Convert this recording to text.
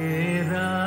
Hera.